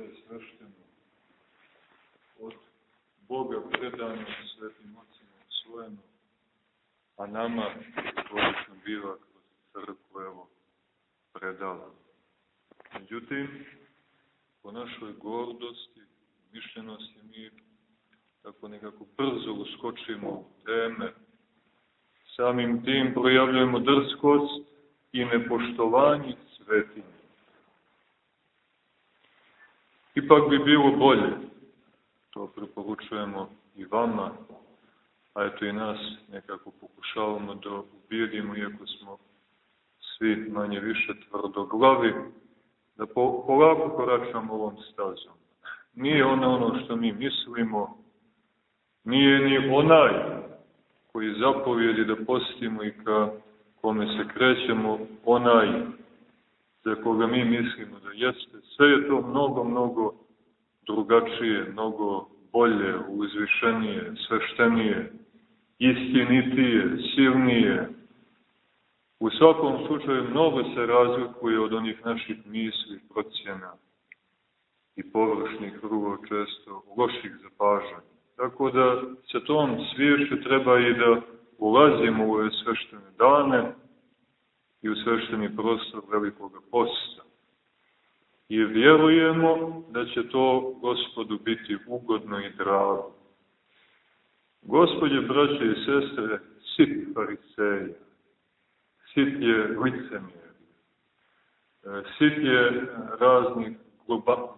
sve svešteno od Boga predano svetim ocima usvojeno, a nama obično biva kroz crkvu, evo, predala. Međutim, po našoj gordosti, mišljenosti mi tako nekako brzo uskočimo u teme, samim tim projavljujemo drskost i nepoštovanje svetinja. Ipak bi bilo bolje, to preporučujemo i vama, a eto i nas nekako pokušavamo da ubijedimo, iako smo svi manje više tvrdoglavi, da po, polako koračamo ovom stazom. Nije ono ono što mi mislimo, nije ni onaj koji zapovjedi da postimo i ka kome se krećemo, onaj za koga mi mislimo da jeste. Sve je to mnogo, mnogo drugačije, mnogo bolje, uzvišenije, sveštenije, istinitije, silnije. U svakom slučaju mnogo se razlikuje od onih naših misli, procjena i površnih, vrlo često loših zapažanja. Tako da sa tom sviješću treba i da ulazimo u ove sveštene dane i u svešteni prostor velikog posta. I vjerujemo da će to gospodu biti ugodno i drago. Gospodje, braće i sestre, sit fariseja, sit je licemjer, sit je raznih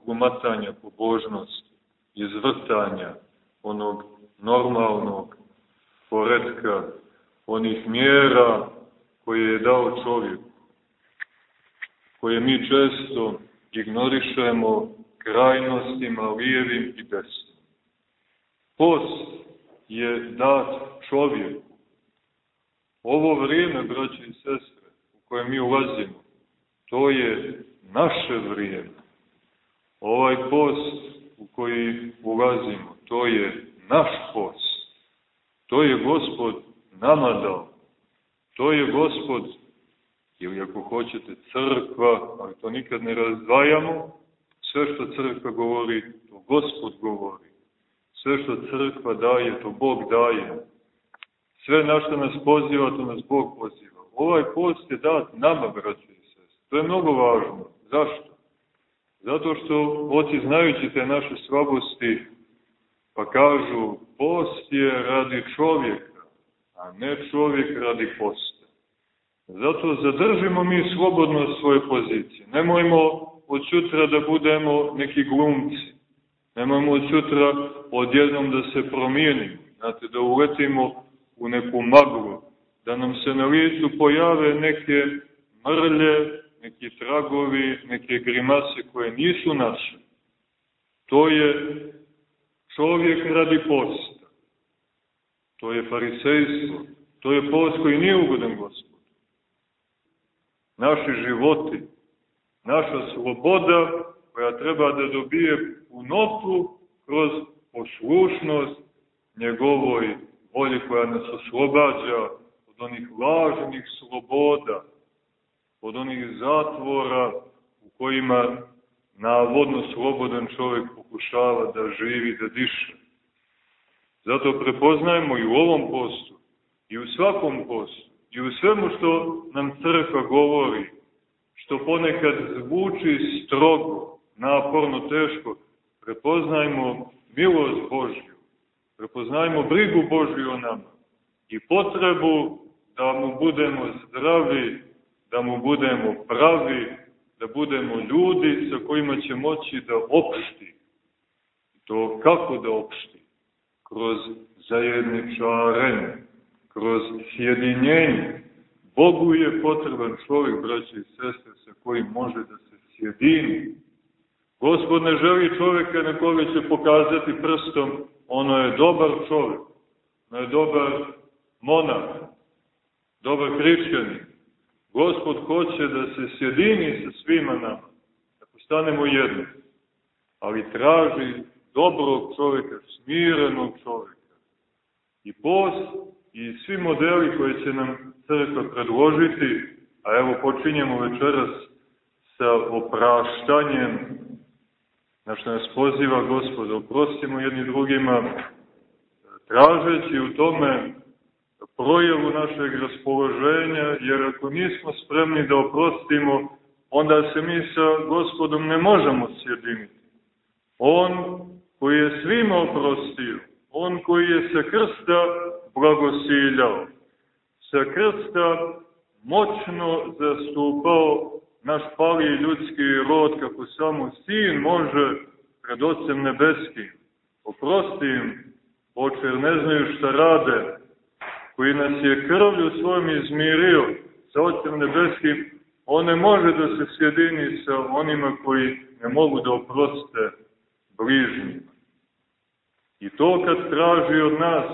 glumatanja pobožnosti, izvrtanja onog normalnog poredka, onih mjera koje je dao čovjeku, koje mi često ignorišemo krajnostima lijevim i desnim. Post je dat čovjeku. Ovo vrijeme, braće i sestre, u koje mi ulazimo, to je naše vrijeme. Ovaj post u koji ulazimo, to je naš post. To je gospod nama dao. To je gospod, ili ako hoćete crkva, ali to nikad ne razdvajamo, sve što crkva govori, to gospod govori. Sve što crkva daje, to Bog daje. Sve na što nas poziva, to nas Bog poziva. Ovaj post je dat nama, braći i sest. To je mnogo važno. Zašto? Zato što oci znajući te naše slabosti, pa kažu, post je radi čovjeka, a ne čovjek radi posta. Zato zadržimo mi slobodno svoje pozicije. Nemojmo od sutra da budemo neki glumci. Nemojmo od sutra odjednom da se promijenimo. Znate, da uletimo u neku maglu. Da nam se na licu pojave neke mrlje, neki tragovi, neke grimase koje nisu naše. To je čovjek radi posta. To je farisejstvo. To je post koji nije ugodan gospodu. Naši životi, naša sloboda koja treba da dobije punotu kroz poslušnost njegovoj volji koja nas oslobađa od onih lažnih sloboda, od onih zatvora u kojima navodno slobodan čovjek pokušava da živi, da diše. Zato prepoznajemo i u ovom postu, i u svakom postu, i u svemu što nam crkva govori, što ponekad zvuči strogo, naporno, teško, prepoznajmo milost Božju, prepoznajmo brigu Božju o nama i potrebu da mu budemo zdravi, da mu budemo pravi, da budemo ljudi sa kojima će moći da opšti. To kako da opšti? Kroz zajedničarenje, kroz sjedinjenje. Bogu je potreban čovjek, braće i sestre, sa kojim može da se sjedini. Gospod ne želi čovjeka na koga će pokazati prstom, ono je dobar čovjek, ono je dobar monah, dobar hrišćanin. Gospod hoće da se sjedini sa svima nama, da postanemo jedno, ali traži dobrog čovjeka, smirenog čovjeka. I post i svi modeli koje će nam crkva predložiti, a evo počinjemo večeras sa opraštanjem na što nas poziva Gospod, oprostimo jedni drugima, tražeći u tome projevu našeg raspoloženja, jer ako nismo spremni da oprostimo, onda se mi sa Gospodom ne možemo sjediniti. On koji je svima oprostio, on koji je sa krsta blagosiljao, sa krsta moćno zastupao naš pali ljudski rod, kako samo sin može pred Otcem Nebeskim. Oprosti im, oče, ne znaju šta rade, koji nas je krvlju svojom izmirio sa Otcem Nebeskim, on ne može da se sjedini sa onima koji ne mogu da oproste bližnjima. I to kad traži od nas,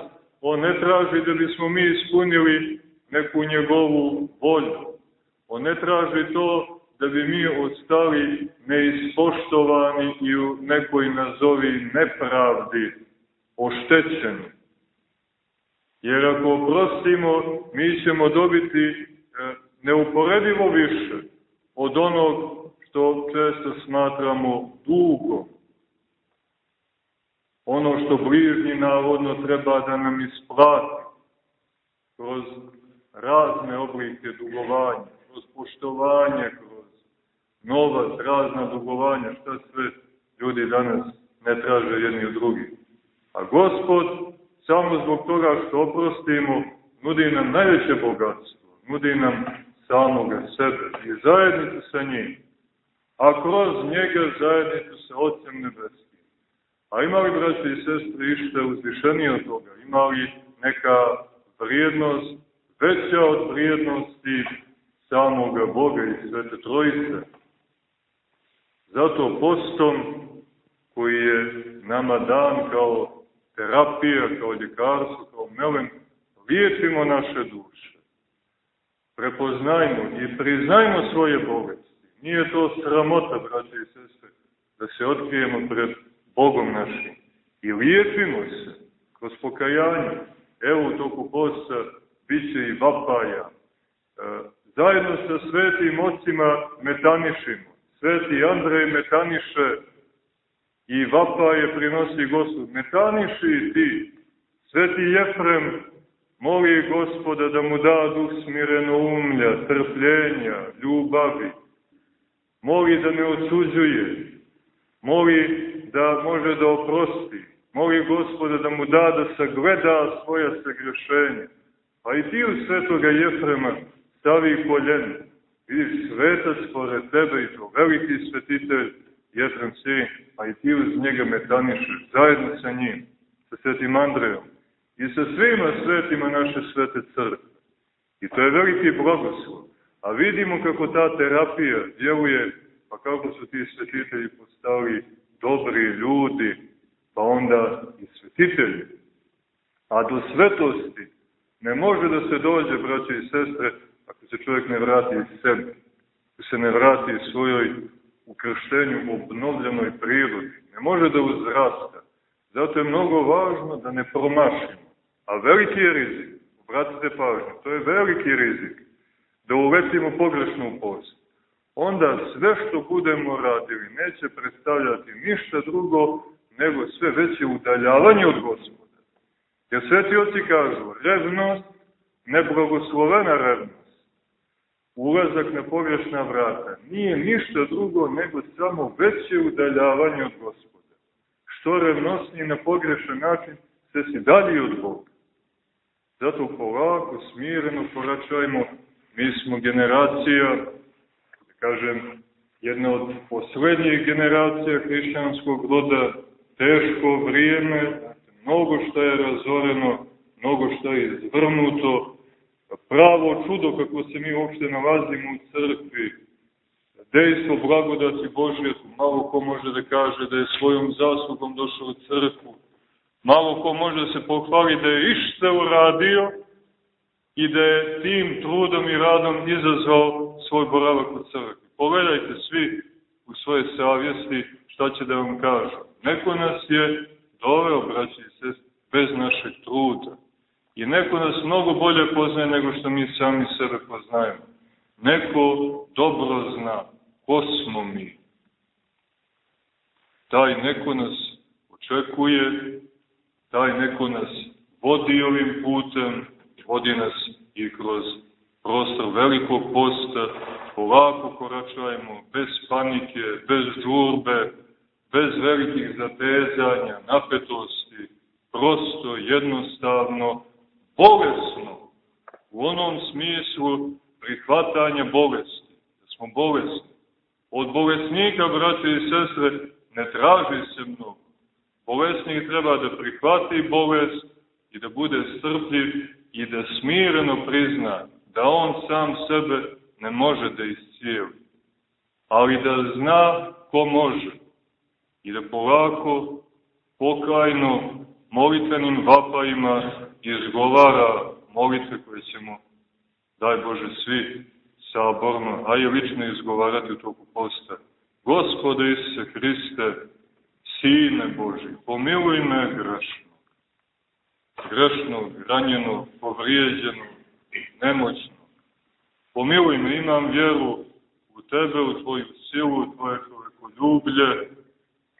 on ne traži da bismo mi ispunili neku njegovu volju. On ne traži to da bi mi ostali neispoštovani i u nekoj nazovi nepravdi oštećeni. Jer ako oprostimo, mi ćemo dobiti e, neuporedivo više od onog što često smatramo dugom. Ono što bližnji navodno treba da nam isplati kroz razne oblike dugovanja, kroz poštovanje, kroz novac, razna dugovanja, šta sve ljudi danas ne traže jedni od drugih. A Gospod, samo zbog toga što oprostimo, nudi nam najveće bogatstvo, nudi nam samoga sebe i zajednicu sa njim, a kroz njega zajednicu sa Otcem Nebeskim. A ima li, braće i sestre, ište uzvišenije od toga? Ima li neka vrijednost veća od vrijednosti samoga Boga i Svete Trojice? Zato postom koji je nama dan kao terapija, kao ljekarstvo, kao melem, liječimo naše duše. Prepoznajmo i priznajmo svoje bolesti. Nije to sramota, braće i sestre, da se otkrijemo pred Bogom našim. I liječimo se kroz pokajanje. Evo u toku posta bit i vapaja. E, zajedno sa svetim ocima metanišimo. Sveti Andrej metaniše i vapaje prinosi Gospod. Metaniši ti. Sveti Jefrem moli Gospoda da mu da duh smireno umlja, trpljenja, ljubavi. Moli da ne odsuđuje. Moli da može da oprosti. Moli Gospoda da mu da da sagleda svoja sagrešenja. Pa i ti u svetoga Jefrema stavi koljenu. Vidiš, svetac pored tebe i to veliki svetitelj, Jefrem Sirin, a i ti uz njega metanišeš, zajedno sa njim, sa svetim Andrejom i sa svima svetima naše svete crkve. I to je veliki blagoslov. A vidimo kako ta terapija djeluje, pa kako su ti svetitelji postali dobri ljudi, pa onda i svetitelji. A do svetosti ne može da se dođe, braće i sestre, ako se čovjek ne vrati iz sebe, ako se ne vrati svojoj u krštenju obnovljenoj prirodi, ne može da uzrasta. Zato je mnogo važno da ne promašimo. A veliki je rizik, obratite pažnju, to je veliki rizik, da uletimo pogrešno u post. Onda sve što budemo radili neće predstavljati ništa drugo nego sve veće udaljavanje od gospoda. Jer sveti oci kažu, revnost, neblagoslovena revnost, ulazak na pogrešna vrata nije ništa drugo nego samo veće udaljavanje od gospoda. Što revnosnije na pogrešan način, sve si dalje od Boga. Zato polako, smireno poračajmo, mi smo generacija, kažem, jedna od poslednjih generacija hrišćanskog roda, teško vrijeme, mnogo što je razoreno, mnogo što je izvrnuto, pravo čudo kako se mi uopšte nalazimo u crkvi, dejstvo blagodati Božje, malo ko može da kaže da je svojom zaslugom došao u crkvu, malo ko može da se pohvali da je išta uradio i da je tim trudom i radom izazvao svoj boravak u crkvi. Pogledajte svi u svoje savjesti šta će da vam kažu. Neko nas je doveo, braći i sest, bez našeg truda I neko nas mnogo bolje poznaje nego što mi sami sebe poznajemo. Neko dobro zna ko smo mi. taj neko nas očekuje, taj neko nas vodi ovim putem, vodi nas i kroz prostor velikog posta, polako koračajmo, bez panike, bez žurbe, bez velikih zatezanja, napetosti, prosto, jednostavno, bolesno, u onom smislu prihvatanja bolesti, da smo bolesni. Od bolesnika, braće i sestre, ne traži se mnogo. Bolesnik treba da prihvati bolest i da bude strpljiv i da smireno prizna da on sam sebe ne može da iscijeli, ali da zna ko može i da polako, pokajno, molitvenim vapajima izgovara molitve koje ćemo, daj Bože, svi saborno, a i lično izgovarati u toku posta. Gospode Isuse Hriste, Sine Boži, pomiluj me grešnog, grešnog, ranjenog, povrijeđenog, nemoćnog. Pomiluj me, imam vjeru u Tebe, u Tvoju silu, u Tvoje čovekoljublje,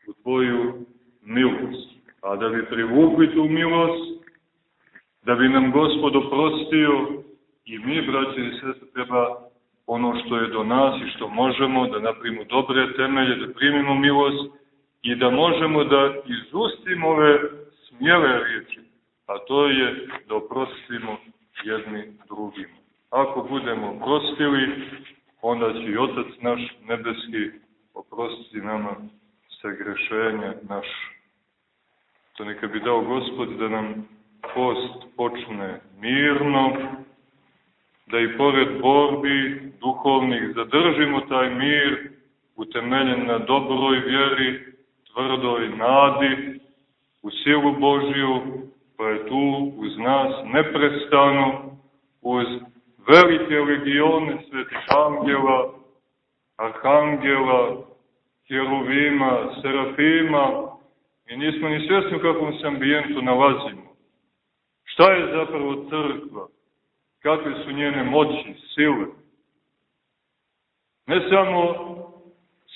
u Tvoju milost. A da bi privukli tu milost, da bi nam Gospod oprostio i mi, braće i sestre, treba ono što je do nas i što možemo, da napravimo dobre temelje, da primimo milost i da možemo da izustimo ove smjele riječi, a to je da oprostimo jedni drugim. Ako budemo prostili, onda će i Otac naš nebeski oprostiti nama sve grešenja naše. To neka bi dao Gospod da nam post počne mirno, da i pored borbi duhovnih zadržimo taj mir utemeljen na dobroj vjeri, tvrdoj nadi, u silu Božju, pa je tu uz nas neprestano, uz velike legione svetih angela, arhangela, hjeruvima, serafima, i nismo ni svjesni u kakvom se ambijentu nalazimo. Šta je zapravo crkva? Kakve su njene moći, sile? Ne samo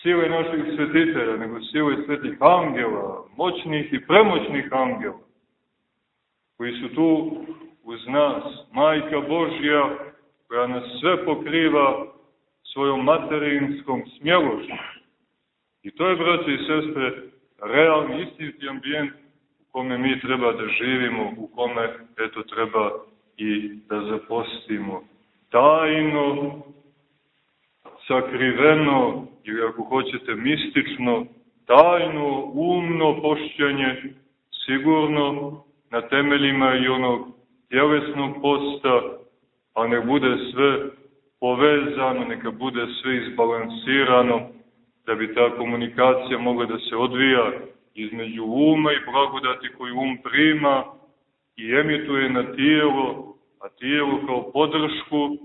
sile naših svetitelja, nego sile svetih angela, moćnih i premoćnih angela, koji su tu uz nas, Majka Božja, koja nas sve pokriva svojom materinskom smjelošću. I to je, braće i sestre, realni, istinski ambijent u kome mi treba da živimo, u kome, eto, treba i da zapostimo. Tajno, sakriveno, ili ako hoćete mistično, tajno, umno pošćanje, sigurno na temeljima i onog tjelesnog posta, a ne bude sve povezano, neka bude sve izbalansirano, da bi ta komunikacija mogla da se odvija između uma i blagodati koju um prima i emituje na tijelo, a tijelo kao podršku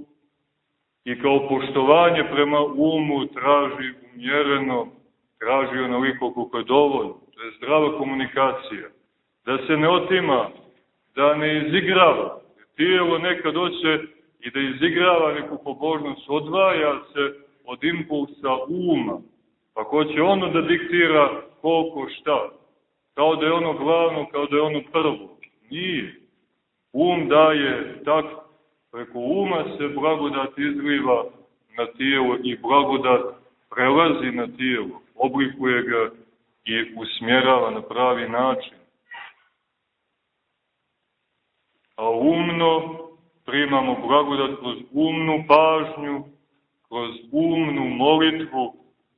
i kao poštovanje prema umu traži umjereno, traži onoliko koliko je dovoljno. To je zdrava komunikacija. Da se ne otima, da ne izigrava. Tijelo nekad hoće i da izigrava neku pobožnost, odvaja se od impulsa uma. Pa ko će ono da diktira koliko šta? Kao da je ono glavno, kao da je ono prvo. Nije. Um daje tak, preko uma se blagodat izliva na tijelo i blagodat prelazi na tijelo, oblikuje ga i usmjerava na pravi način. A umno primamo blagodat kroz umnu pažnju, kroz umnu molitvu,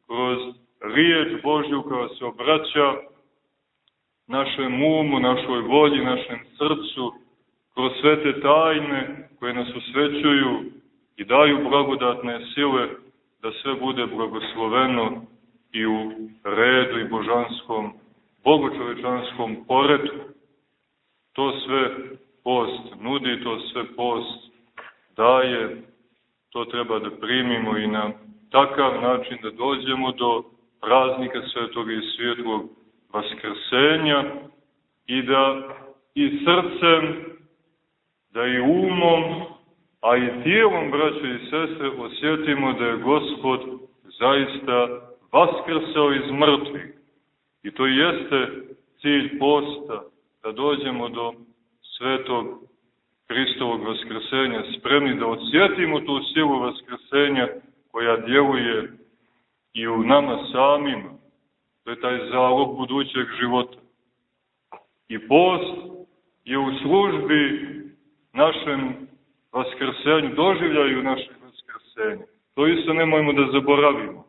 kroz riječ Božju koja se obraća našem umu, našoj volji, našem srcu, kroz sve te tajne koje nas osvećuju i daju blagodatne sile da sve bude blagosloveno i u redu i božanskom, bogočovečanskom poredu. To sve post nudi, to sve post daje, to treba da primimo i na takav način da dođemo do praznika svetog i svjetlog vaskrsenja i da i srcem, da i umom, a i tijelom, braćo i sestre, osjetimo da je Gospod zaista vaskrsao iz mrtvih. I to jeste cilj posta, da dođemo do svetog Hristovog vaskrsenja, spremni da osjetimo tu silu vaskrsenja koja djeluje i u nama samima. To je taj zalog budućeg života. I post je u službi našem vaskrsenju, doživljaju našeg vaskrsenja. To isto nemojmo da zaboravimo.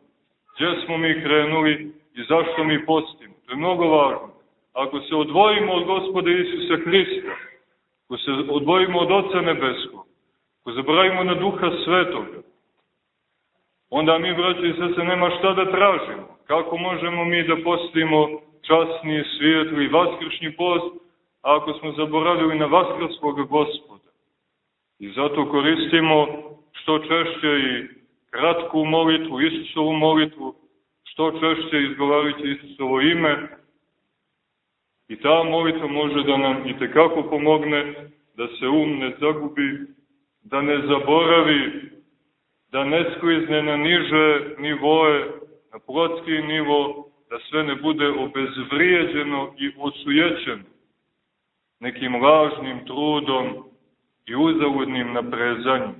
Gdje smo mi krenuli i zašto mi postimo? To je mnogo važno. Ako se odvojimo od gospoda Isusa Hrista, ako se odvojimo od Oca Nebeskog, ako zaboravimo na Duha Svetoga, onda mi, braći i sese, nema šta da tražimo. Kako možemo mi da postimo časni, svijetli, vaskršnji post, ako smo zaboravili na vaskrskog gospoda? I zato koristimo što češće i kratku molitvu, Isusovu molitvu, što češće izgovarajući Isusovo ime, I ta molitva može da nam i tekako pomogne da se um ne zagubi, da ne zaboravi, da ne sklizne na niže nivoe, na plotski nivo, da sve ne bude obezvrijeđeno i osujećeno nekim lažnim trudom i uzaludnim naprezanjem.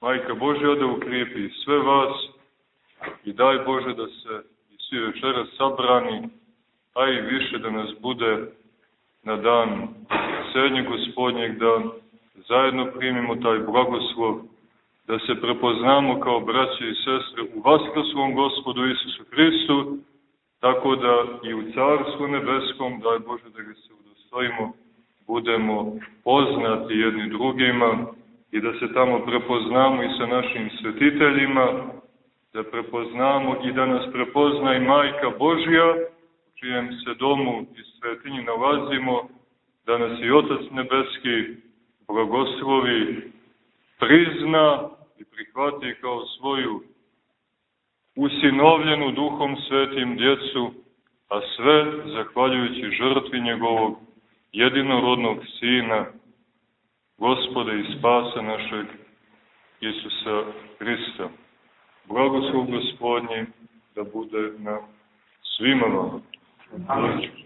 Majka Božja da ukrijepi sve vas i daj Bože da se svi večera sabrani, a i više da nas bude na dan sednje gospodnjeg, da zajedno primimo taj blagoslov, da se prepoznamo kao braće i sestre u vaskrsvom gospodu Isusu Hristu, tako da i u Carstvu nebeskom, daj Bože da ga se udostojimo, budemo poznati jedni drugima i da se tamo prepoznamo i sa našim svetiteljima, da prepoznamo i da nas prepozna i Majka Božja, u čijem se domu i svetinji nalazimo, da nas i Otac Nebeski blagoslovi, prizna i prihvati kao svoju usinovljenu duhom svetim djecu, a sve zahvaljujući žrtvi njegovog jedinorodnog sina, gospoda i spasa našeg Isusa Hrista blagoslov gospodnji da bude na svima vama. Amen.